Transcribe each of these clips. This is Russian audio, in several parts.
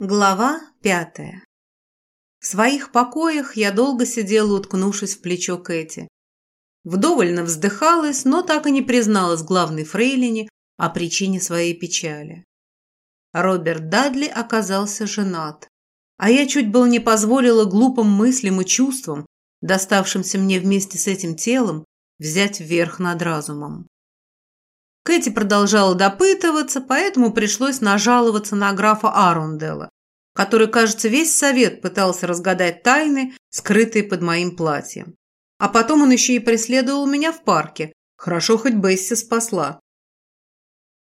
Глава пятая. В своих покоях я долго сидела, уткнувшись в плечо Кэти. Вдоволь вздыхалась, но так и не призналась главной фрейлине о причине своей печали. Роберт Дадли оказался женат, а я чуть было не позволила глупым мыслям и чувствам, доставшимся мне вместе с этим телом, взять верх над разумом. Кэти продолжала допытываться, поэтому пришлось нажаловаться на графа Арундела, который, кажется, весь совет пытался разгадать тайны, скрытые под моим платьем. А потом он еще и преследовал меня в парке. Хорошо, хоть Бесси спасла.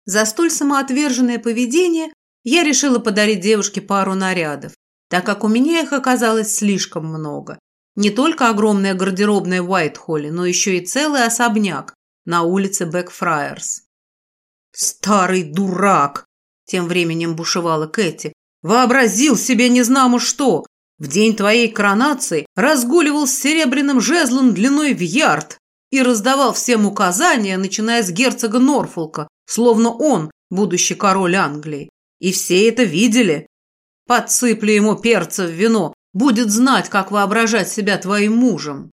За столь самоотверженное поведение я решила подарить девушке пару нарядов, так как у меня их оказалось слишком много. Не только огромная гардеробная в Уайтхолле, но еще и целый особняк, на улице Блэкфрайерс. «Старый дурак!» – тем временем бушевала Кэти. «Вообразил себе не знамо что! В день твоей коронации разгуливал с серебряным жезлом длиной в ярд и раздавал всем указания, начиная с герцога Норфолка, словно он будущий король Англии. И все это видели. Подсыпли ему перца в вино, будет знать, как воображать себя твоим мужем».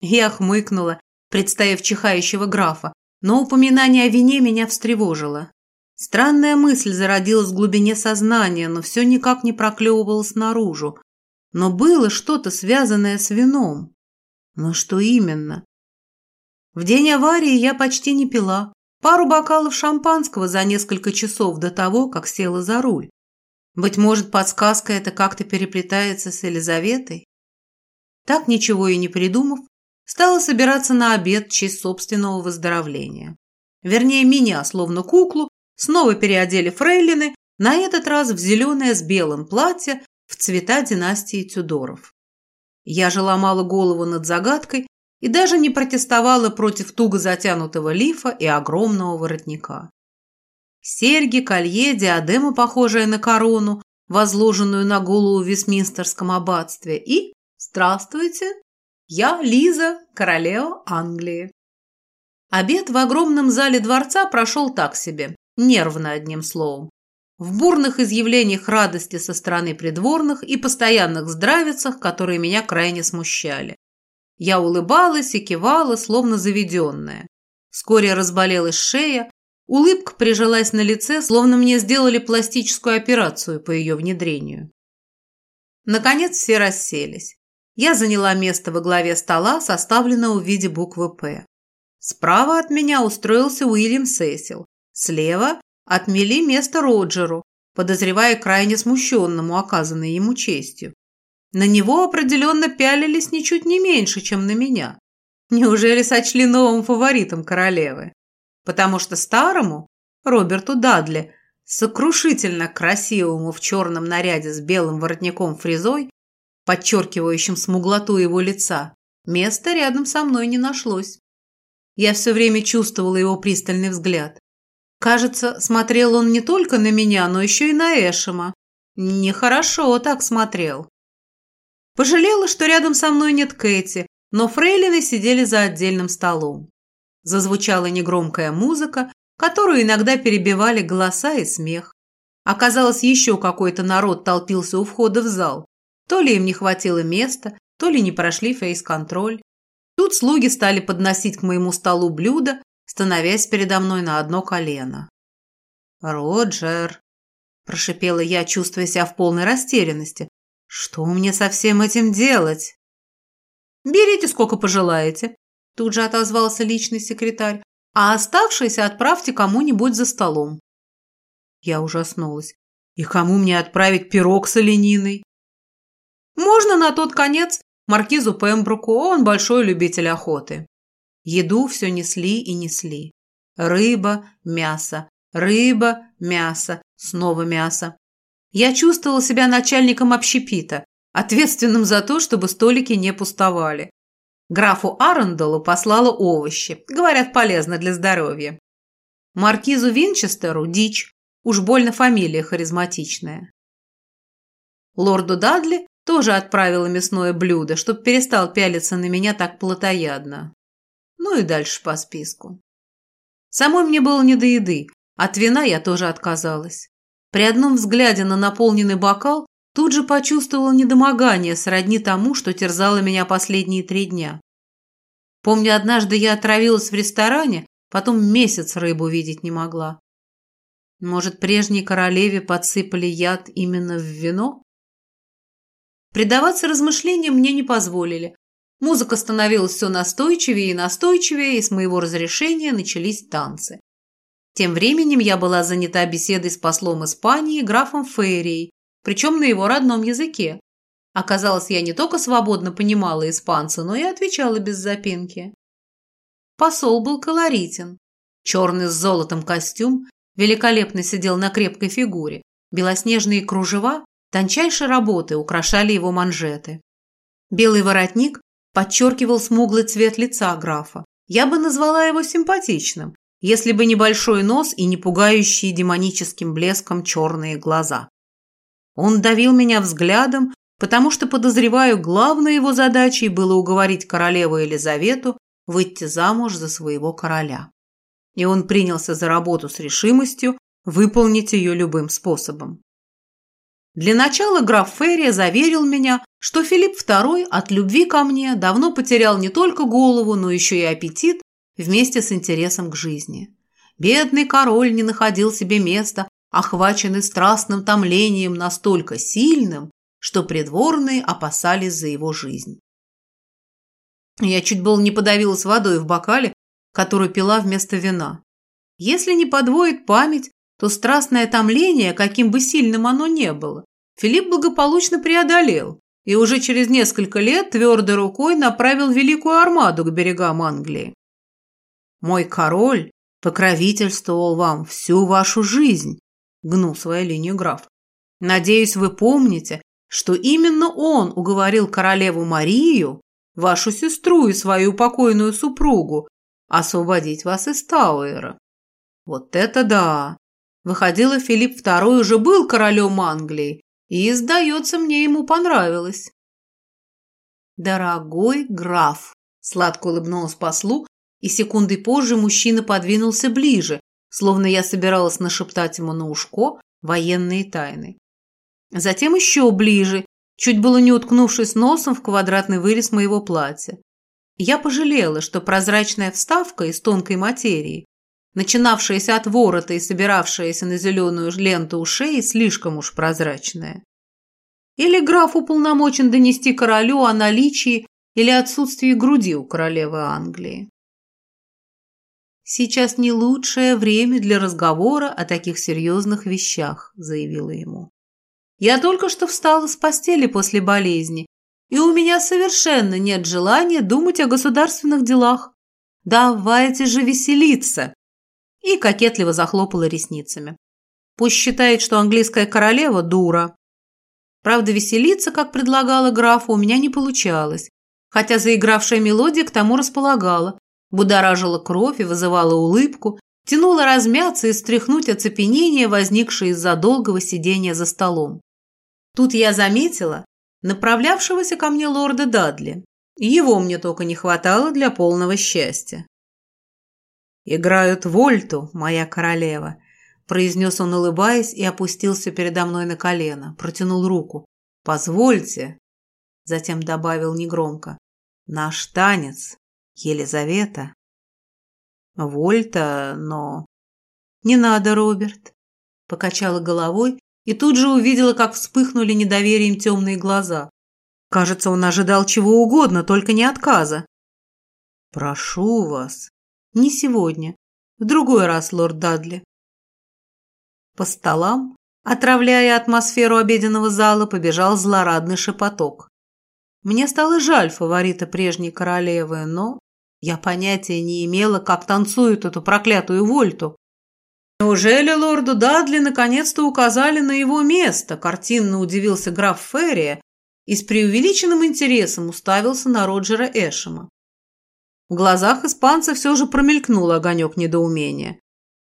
Я хмыкнула представив чихающего графа, но упоминание о вине меня встревожило. Странная мысль зародилась в глубине сознания, но все никак не проклевывалось наружу. Но было что-то связанное с вином. Но что именно? В день аварии я почти не пила. Пару бокалов шампанского за несколько часов до того, как села за руль. Быть может, подсказка это как-то переплетается с Елизаветой? Так ничего и не придумав, стала собираться на обед в честь собственного выздоровления. Вернее, меня, словно куклу, снова переодели фрейлины, на этот раз в зеленое с белым платье в цвета династии Тюдоров. Я же ломала голову над загадкой и даже не протестовала против туго затянутого лифа и огромного воротника. Серьги, колье, диадема, похожая на корону, возложенную на голову в Вестминстерском аббатстве, и «Здравствуйте, я Лиза, королева Англии. Обед в огромном зале дворца прошел так себе, нервно одним словом. В бурных изъявлениях радости со стороны придворных и постоянных здравицах, которые меня крайне смущали. Я улыбалась и кивала, словно заведенная. Вскоре разболелась шея, улыбка прижилась на лице, словно мне сделали пластическую операцию по ее внедрению. Наконец все расселись. Я заняла место во главе стола, составленного в виде буквы «П». Справа от меня устроился Уильям Сесил. Слева отмели место Роджеру, подозревая крайне смущенному оказанной ему честью. На него определенно пялились ничуть не меньше, чем на меня. Неужели сочли новым фаворитом королевы? Потому что старому, Роберту Дадли, сокрушительно красивому в черном наряде с белым воротником фрезой, подчеркивающим смуглоту его лица, места рядом со мной не нашлось. Я все время чувствовала его пристальный взгляд. Кажется, смотрел он не только на меня, но еще и на Эшема. Нехорошо так смотрел. Пожалела, что рядом со мной нет Кэти, но фрейлины сидели за отдельным столом. Зазвучала негромкая музыка, которую иногда перебивали голоса и смех. Оказалось, еще какой-то народ толпился у входа в зал. То ли им не хватило места, то ли не прошли фейс-контроль. Тут слуги стали подносить к моему столу блюда, становясь передо мной на одно колено. «Роджер», – прошипела я, чувствуя себя в полной растерянности, – «что мне со всем этим делать?» «Берите сколько пожелаете», – тут же отозвался личный секретарь, «а оставшиеся отправьте кому-нибудь за столом». Я ужаснулась. «И кому мне отправить пирог с олениной?» Можно на тот конец маркизу Пембруку, он большой любитель охоты. Еду все несли и несли. Рыба, мясо, рыба, мясо, снова мясо. Я чувствовала себя начальником общепита, ответственным за то, чтобы столики не пустовали. Графу Аренделу послала овощи, говорят, полезно для здоровья. Маркизу Винчестеру – дичь, уж больно фамилия харизматичная. Лорду Дадли тоже отправила мясное блюдо, чтоб перестал пялиться на меня так плотоядно. Ну и дальше по списку. Самой мне было не до еды, от вина я тоже отказалась. При одном взгляде на наполненный бокал тут же почувствовала недомогание сродни тому, что терзало меня последние три дня. Помню, однажды я отравилась в ресторане, потом месяц рыбу видеть не могла. Может, прежней королеве подсыпали яд именно в вино? Предаваться размышлениям мне не позволили. Музыка становилась все настойчивее и настойчивее, и с моего разрешения начались танцы. Тем временем я была занята беседой с послом Испании, графом Фейрией, причем на его родном языке. Оказалось, я не только свободно понимала испанца, но и отвечала без запинки. Посол был колоритен. Черный с золотом костюм великолепно сидел на крепкой фигуре. Белоснежные кружева тончайшей работы украшали его манжеты. Белый воротник подчеркивал смуглый цвет лица графа. Я бы назвала его симпатичным, если бы небольшой нос и не пугающие демоническим блеском черные глаза. Он давил меня взглядом, потому что, подозреваю, главной его задачей было уговорить королеву Елизавету выйти замуж за своего короля. И он принялся за работу с решимостью выполнить ее любым способом. Для начала граф Ферри заверил меня, что Филипп II от любви ко мне давно потерял не только голову, но еще и аппетит вместе с интересом к жизни. Бедный король не находил себе места, охваченный страстным томлением настолько сильным, что придворные опасались за его жизнь. Я чуть было не подавилась водой в бокале, которую пила вместо вина. Если не подвоит память, то страстное томление, каким бы сильным оно не было, Филипп благополучно преодолел и уже через несколько лет твердой рукой направил великую армаду к берегам Англии. «Мой король покровительствовал вам всю вашу жизнь», – гнул свою линию граф. «Надеюсь, вы помните, что именно он уговорил королеву Марию, вашу сестру и свою покойную супругу, освободить вас из Тауэра. Вот это да! Выходило, Филипп II уже был королем Англии, и, сдается мне, ему понравилось. «Дорогой граф!» – сладко улыбнулась послу, и секундой позже мужчина подвинулся ближе, словно я собиралась нашептать ему на ушко военные тайны. Затем еще ближе, чуть было не уткнувшись носом в квадратный вырез моего платья. Я пожалела, что прозрачная вставка из тонкой материи, начинавшаяся от ворота и собиравшаяся на зеленую ленту у шеи, слишком уж прозрачная. Или граф уполномочен донести королю о наличии или отсутствии груди у королевы Англии. «Сейчас не лучшее время для разговора о таких серьезных вещах», – заявила ему. Я только что встала с постели после болезни, и у меня совершенно нет желания думать о государственных делах. Давайте же веселиться!» И кокетливо захлопала ресницами. Пусть считает, что английская королева дура. Правда, веселиться, как предлагала графу, у меня не получалось, хотя заигравшая мелодия к тому располагала, будоражила кровь и вызывала улыбку, тянула размяться и стряхнуть оцепенение, возникшее из-за долгого сидения за столом. Тут я заметила направлявшегося ко мне лорда Дадли. Его мне только не хватало для полного счастья. «Играют вольту, моя королева», – произнес он, улыбаясь, и опустился передо мной на колено, протянул руку. «Позвольте», – затем добавил негромко, – «наш танец, Елизавета». «Вольта, но...» «Не надо, Роберт», – покачала головой и тут же увидела, как вспыхнули недоверием темные глаза. Кажется, он ожидал чего угодно, только не отказа. «Прошу вас». «Не сегодня. В другой раз, лорд Дадли». По столам, отравляя атмосферу обеденного зала, побежал злорадный шепоток. Мне стало жаль фаворита прежней королевы, но я понятия не имела, как танцуют эту проклятую вольту. «Неужели лорду Дадли наконец-то указали на его место?» – картинно удивился граф Ферри и с преувеличенным интересом уставился на Роджера Эшема. В глазах испанца все же промелькнул огонек недоумения.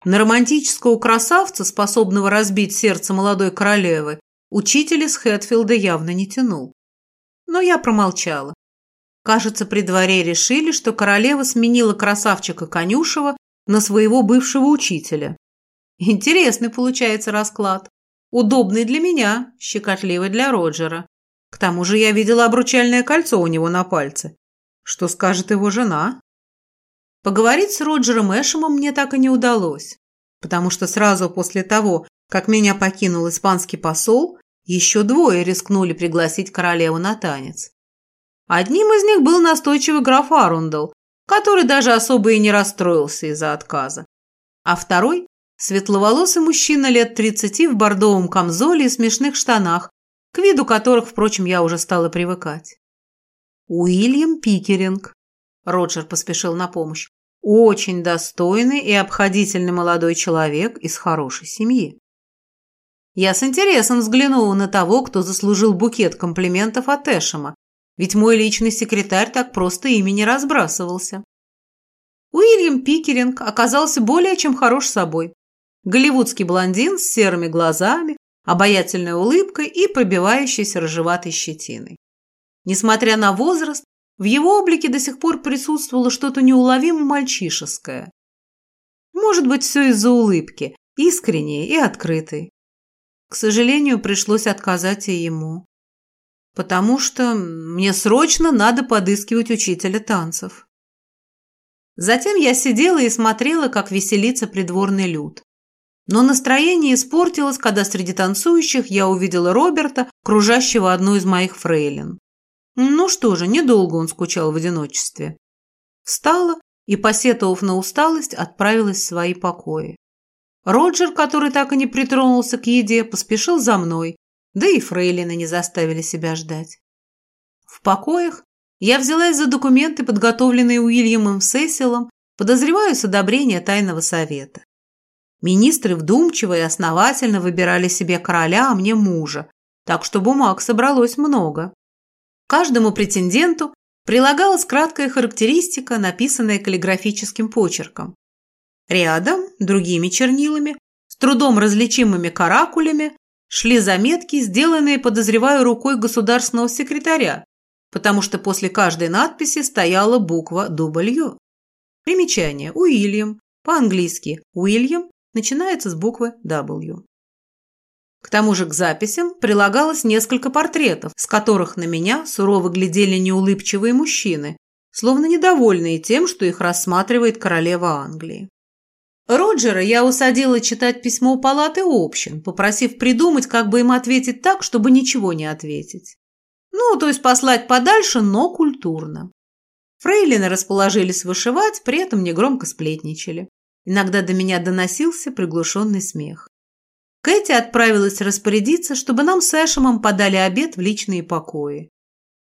На романтического красавца, способного разбить сердце молодой королевы, учитель из Хэтфилда явно не тянул. Но я промолчала. Кажется, при дворе решили, что королева сменила красавчика Конюшева на своего бывшего учителя. Интересный получается расклад. Удобный для меня, щекотливый для Роджера. К тому же я видела обручальное кольцо у него на пальце. Что скажет его жена? Поговорить с Роджером Эшемом мне так и не удалось, потому что сразу после того, как меня покинул испанский посол, еще двое рискнули пригласить королеву на танец. Одним из них был настойчивый граф Арундел, который даже особо и не расстроился из-за отказа. А второй – светловолосый мужчина лет 30 в бордовом камзоле и смешных штанах, к виду которых, впрочем, я уже стала привыкать. Уильям Пикеринг. Роджер поспешил на помощь. Очень достойный и обходительный молодой человек из хорошей семьи. Я с интересом взглянула на того, кто заслужил букет комплиментов от Эшема, ведь мой личный секретарь так просто ими не разбрасывался. Уильям Пикеринг оказался более чем хорош собой. Голливудский блондин с серыми глазами, обаятельной улыбкой и пробивающейся рыжеватой щетиной. Несмотря на возраст, в его облике до сих пор присутствовало что-то неуловимо мальчишеское. Может быть, все из-за улыбки, искренней и открытой. К сожалению, пришлось отказать и ему потому что мне срочно надо подыскивать учителя танцев. Затем я сидела и смотрела, как веселится придворный люд. Но настроение испортилось, когда среди танцующих я увидела Роберта, кружащего одну из моих фрейлин. Ну что же, недолго он скучал в одиночестве. Встала и, посетовав на усталость, отправилась в свои покои. Роджер, который так и не притронулся к еде, поспешил за мной, да и фрейлины не заставили себя ждать. В покоях я взялась за документы, подготовленные Уильямом Сесилом, подозреваю с одобрения тайного совета. Министры вдумчиво и основательно выбирали себе короля, а мне мужа, так что бумаг собралось много. Каждому претенденту прилагалась краткая характеристика, написанная каллиграфическим почерком. Рядом, другими чернилами, с трудом различимыми каракулями, шли заметки, сделанные, подозреваю, рукой государственного секретаря, потому что после каждой надписи стояла буква W. Примечание. Уильям. По-английски Уильям начинается с буквы W. К тому же к записям прилагалось несколько портретов, с которых на меня сурово глядели неулыбчивые мужчины, словно недовольные тем, что их рассматривает королева Англии. Роджера я усадила читать письмо палаты общин, попросив придумать, как бы им ответить так, чтобы ничего не ответить. Ну, то есть послать подальше, но культурно. Фрейлины расположились вышивать, при этом негромко сплетничали. Иногда до меня доносился приглушенный смех. Кэти отправилась распорядиться, чтобы нам с Эшемом подали обед в личные покои.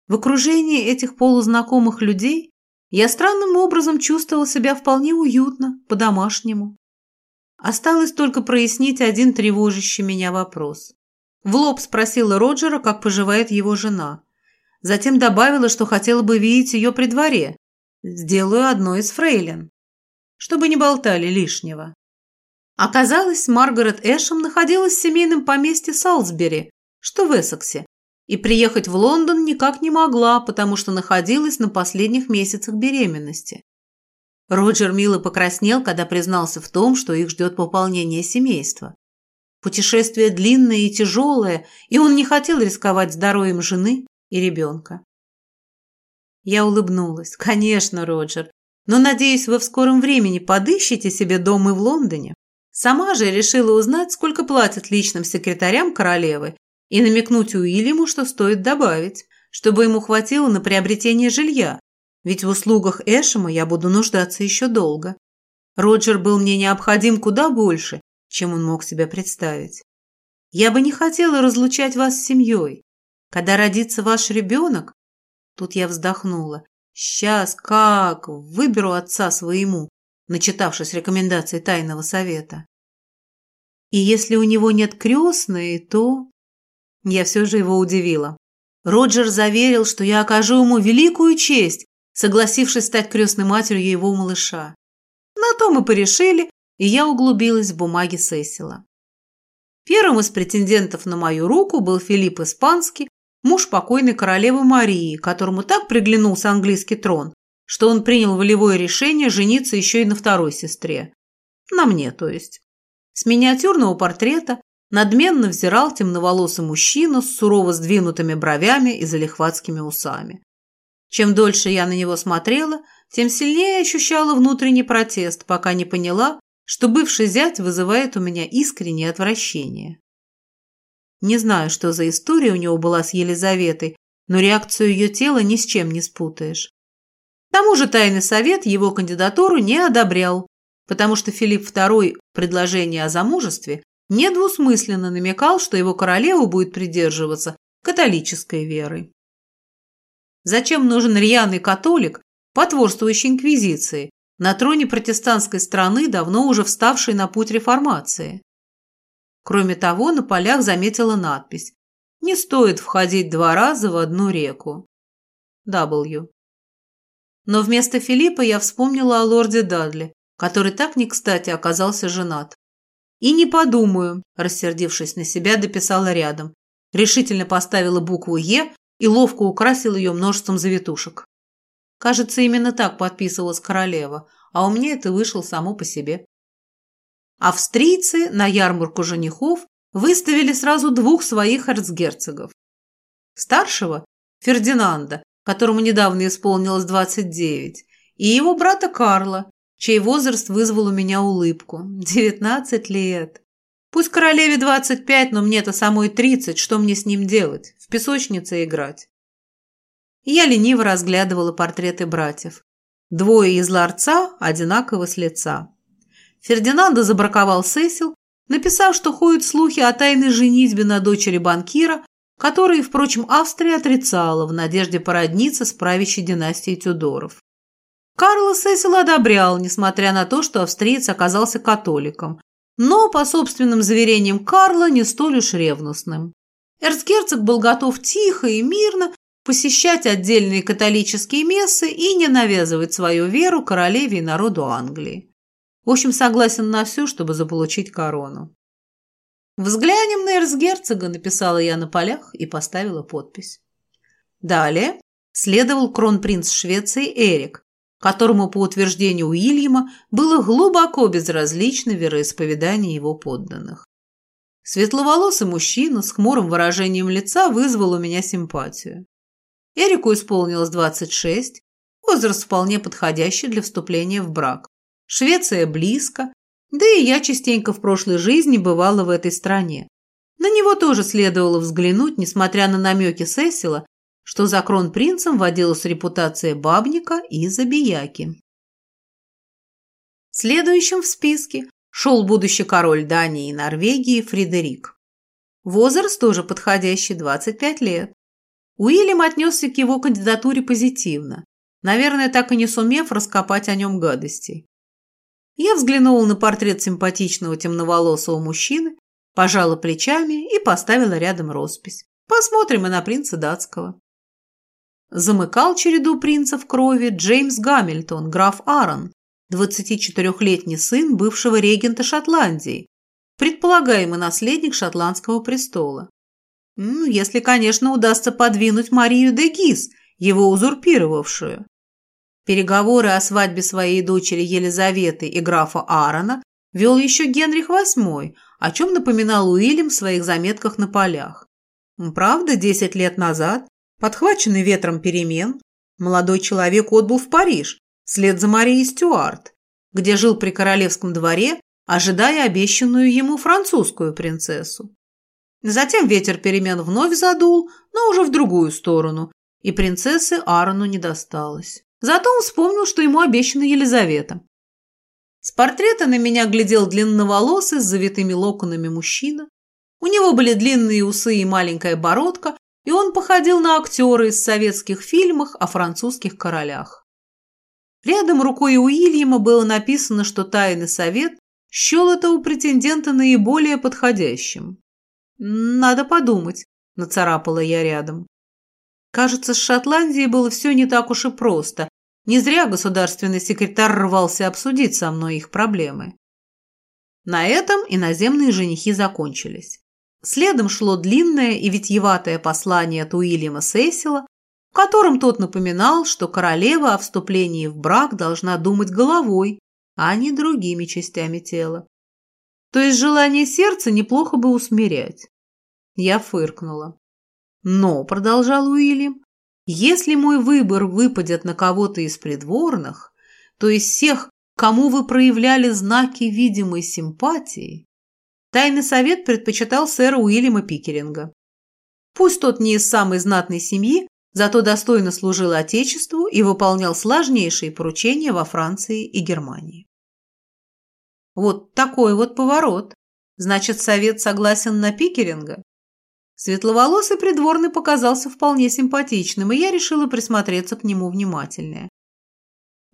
В окружении этих полузнакомых людей я странным образом чувствовала себя вполне уютно, по-домашнему. Осталось только прояснить один тревожащий меня вопрос. В лоб спросила Роджера, как поживает его жена. Затем добавила, что хотела бы видеть ее при дворе. Сделаю одно из фрейлин. Чтобы не болтали лишнего. Оказалось, Маргарет Эшем находилась в семейном поместье Салсбери, что в Эссексе, и приехать в Лондон никак не могла, потому что находилась на последних месяцах беременности. Роджер мило покраснел, когда признался в том, что их ждет пополнение семейства. Путешествие длинное и тяжелое, и он не хотел рисковать здоровьем жены и ребенка. Я улыбнулась. «Конечно, Роджер. Но, надеюсь, вы в скором времени подыщете себе дом и в Лондоне». Сама же решила узнать, сколько платят личным секретарям королевы и намекнуть Уильяму, что стоит добавить, чтобы ему хватило на приобретение жилья, ведь в услугах Эшема я буду нуждаться еще долго. Роджер был мне необходим куда больше, чем он мог себе представить. Я бы не хотела разлучать вас с семьей. Когда родится ваш ребенок, тут я вздохнула, сейчас как выберу отца своему, начитавшись рекомендаций тайного совета. И если у него нет крестной, то... Я все же его удивила. Роджер заверил, что я окажу ему великую честь, согласившись стать крестной матерью его малыша. На то мы порешили, и я углубилась в бумаги Сесила. Первым из претендентов на мою руку был Филипп Испанский, муж покойной королевы Марии, которому так приглянулся английский трон, что он принял волевое решение жениться еще и на второй сестре. На мне, то есть. С миниатюрного портрета надменно взирал темноволосый мужчина с сурово сдвинутыми бровями и залихватскими усами. Чем дольше я на него смотрела, тем сильнее ощущала внутренний протест, пока не поняла, что бывший зять вызывает у меня искреннее отвращение. Не знаю, что за история у него была с Елизаветой, но реакцию ее тела ни с чем не спутаешь. К тому же тайный совет его кандидатуру не одобрял, потому что Филипп II предложение о замужестве недвусмысленно намекал, что его королева будет придерживаться католической веры. Зачем нужен рьяный католик, потворствующий инквизиции, на троне протестантской страны, давно уже вставшей на путь реформации? Кроме того, на полях заметила надпись «Не стоит входить два раза в одну реку». W. Но вместо Филиппа я вспомнила о лорде Дадли, который так не кстати оказался женат. «И не подумаю», – рассердившись на себя, дописала рядом. Решительно поставила букву «Е» и ловко украсил ее множеством завитушек. Кажется, именно так подписывалась королева, а у меня это вышло само по себе. Австрийцы на ярмарку женихов выставили сразу двух своих эрцгерцогов. Старшего, Фердинанда, которому недавно исполнилось 29, и его брата Карла, чей возраст вызвал у меня улыбку. 19 лет. Пусть королеве 25, но мне-то самой 30, что мне с ним делать? В песочнице играть? Я лениво разглядывала портреты братьев. Двое из ларца одинаково с лица. Фердинандо забраковал Сесил, написав, что ходят слухи о тайной женитьбе на дочери банкира, которые, впрочем, Австрия отрицала в надежде породниться с правящей династией Тюдоров. Карл Сесил одобрял, несмотря на то, что австриец оказался католиком, но, по собственным заверениям Карла, не столь уж ревностным. Эрцгерцог был готов тихо и мирно посещать отдельные католические мессы и не навязывать свою веру королеве и народу Англии. В общем, согласен на все, чтобы заполучить корону. «Взглянем на эрцгерцога», – написала я на полях и поставила подпись. Далее следовал кронпринц Швеции Эрик, которому, по утверждению Уильяма, было глубоко безразлично вероисповедание его подданных. Светловолосый мужчина с хмурым выражением лица вызвал у меня симпатию. Эрику исполнилось 26, возраст вполне подходящий для вступления в брак. Швеция близко, да и я частенько в прошлой жизни бывала в этой стране. На него тоже следовало взглянуть, несмотря на намеки Сесила, что за кронпринцем водилась репутация бабника и забияки. Следующим в списке шел будущий король Дании и Норвегии Фредерик. Возраст тоже подходящий, 25 лет. Уильям отнесся к его кандидатуре позитивно, наверное, так и не сумев раскопать о нем гадостей. Я взглянула на портрет симпатичного темноволосого мужчины, пожала плечами и поставила рядом роспись. Посмотрим и на принца датского. Замыкал череду принцев крови Джеймс Гамильтон, граф Аарон, 24-летний сын бывшего регента Шотландии, предполагаемый наследник шотландского престола. Если, конечно, удастся подвинуть Марию де Гис, его узурпировавшую. Переговоры о свадьбе своей дочери Елизаветы и графа Аарона вел еще Генрих VIII, о чем напоминал Уильям в своих заметках на полях. Правда, 10 лет назад Подхваченный ветром перемен, молодой человек отбыл в Париж, вслед за Марией Стюарт, где жил при королевском дворе, ожидая обещанную ему французскую принцессу. Затем ветер перемен вновь задул, но уже в другую сторону, и принцессы Аарону не досталось. Зато он вспомнил, что ему обещана Елизавета. С портрета на меня глядел длинноволосый с завитыми локонами мужчина. У него были длинные усы и маленькая бородка, и он походил на актера из советских фильмов о французских королях. Рядом рукой Уильяма было написано, что тайный совет счел это у претендента наиболее подходящим. «Надо подумать», – нацарапала я рядом. Кажется, с Шотландией было все не так уж и просто. Не зря государственный секретарь рвался обсудить со мной их проблемы. На этом иноземные женихи закончились. Следом шло длинное и витьеватое послание от Уильяма Сесила, в котором тот напоминал, что королева о вступлении в брак должна думать головой, а не другими частями тела. То есть желание сердца неплохо бы усмирять. Я фыркнула. Но, продолжал Уильям, если мой выбор выпадет на кого-то из придворных, то из всех, кому вы проявляли знаки видимой симпатии, тайный совет предпочитал сэра Уильяма Пикеринга. Пусть тот не из самой знатной семьи, зато достойно служил Отечеству и выполнял сложнейшие поручения во Франции и Германии. Вот такой вот поворот. Значит, совет согласен на Пикеринга? Светловолосый придворный показался вполне симпатичным, и я решила присмотреться к нему внимательнее.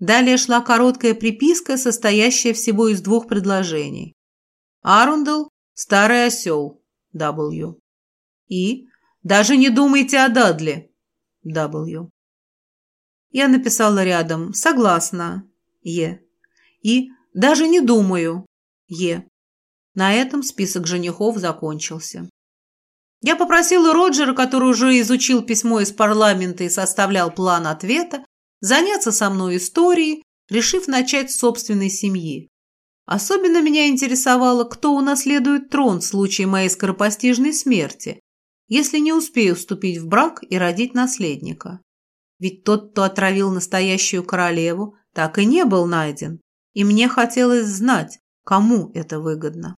Далее шла короткая приписка, состоящая всего из двух предложений. Арундел – старый осел, W. И даже не думайте о Дадли, W. Я написала рядом «Согласна», Е. И «Даже не думаю», Е. На этом список женихов закончился. Я попросила Роджера, который уже изучил письмо из парламента и составлял план ответа, заняться со мной историей, решив начать с собственной семьи. Особенно меня интересовало, кто унаследует трон в случае моей скоропостижной смерти, если не успею вступить в брак и родить наследника. Ведь тот, кто отравил настоящую королеву, так и не был найден, и мне хотелось знать, кому это выгодно.